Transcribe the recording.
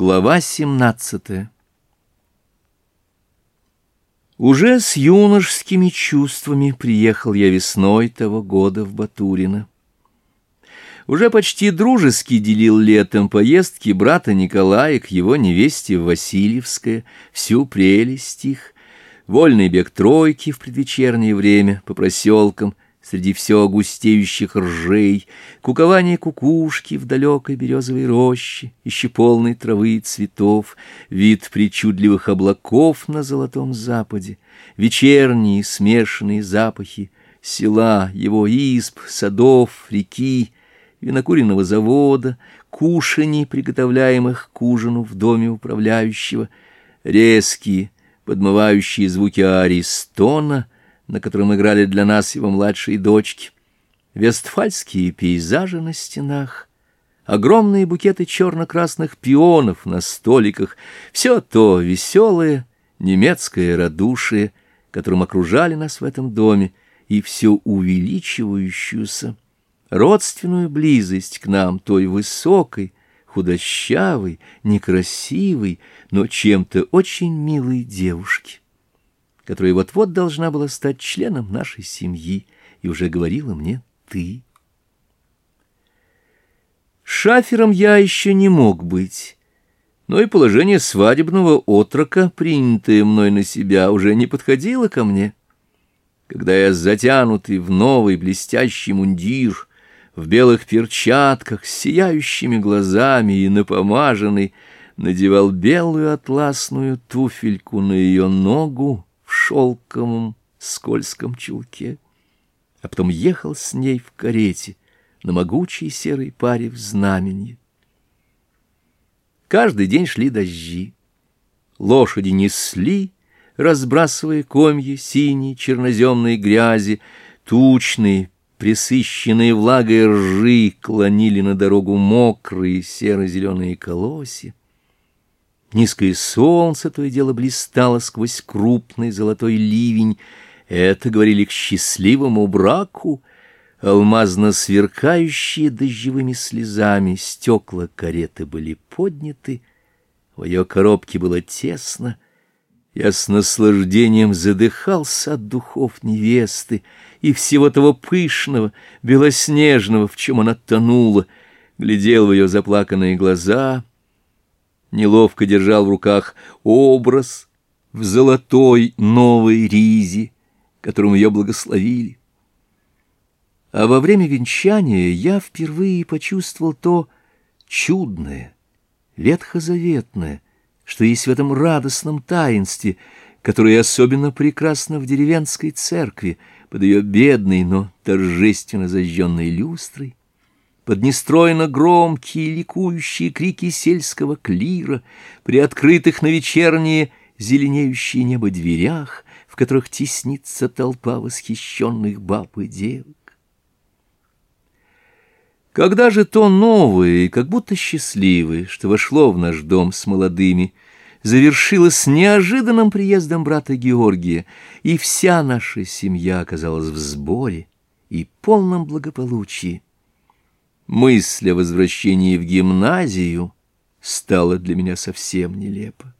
Глава 17 Уже с юношескими чувствами приехал я весной того года в Батурино. Уже почти дружески делил летом поездки брата Николая к его невесте в Васильевское, всю прелесть их, вольный бег тройки в предвечернее время по проселкам — среди все густеющих ржей, кукование кукушки в далекой березовой роще, еще полной травы и цветов, вид причудливых облаков на золотом западе, вечерние смешанные запахи села, его исп, садов, реки, винокуренного завода, кушаний, приготовляемых к ужину в доме управляющего, резкие, подмывающие звуки аристона — на котором играли для нас его младшие дочки, вестфальские пейзажи на стенах, огромные букеты черно-красных пионов на столиках, все то веселое немецкое радушие, которым окружали нас в этом доме, и все увеличивающуюся родственную близость к нам той высокой, худощавой, некрасивой, но чем-то очень милой девушки которая вот-вот должна была стать членом нашей семьи, и уже говорила мне «ты». Шафером я еще не мог быть, но и положение свадебного отрока, принятое мной на себя, уже не подходило ко мне. Когда я затянутый в новый блестящий мундир, в белых перчатках, с сияющими глазами и напомаженный, надевал белую атласную туфельку на ее ногу, шелковом скользком чулке, а потом ехал с ней в карете на могучей серой паре в знамени. Каждый день шли дожди. Лошади несли, разбрасывая комья синей черноземной грязи, тучные, присыщенные влагой ржи клонили на дорогу мокрые серо-зеленые колосья. Низкое солнце то и дело блистало сквозь крупный золотой ливень. Это говорили к счастливому браку. Алмазно сверкающие дождевыми слезами стекла кареты были подняты. В ее коробке было тесно. Я с наслаждением задыхался от духов невесты и всего того пышного, белоснежного, в чем она тонула. Глядел в ее заплаканные глаза — неловко держал в руках образ в золотой новой ризе, которым ее благословили. А во время венчания я впервые почувствовал то чудное, ветхозаветное, что есть в этом радостном таинстве, которое особенно прекрасно в деревенской церкви под ее бедной, но торжественно зажженной люстрой, поднестройно громкие ликующие крики сельского клира, при открытых на вечерние зеленеющие небо дверях, в которых теснится толпа восхищенных баб и девок. Когда же то новое и как будто счастливое, что вошло в наш дом с молодыми, завершилось с неожиданным приездом брата Георгия, и вся наша семья оказалась в сборе и полном благополучии, мысль о возвращении в гимназию стала для меня совсем нелепа.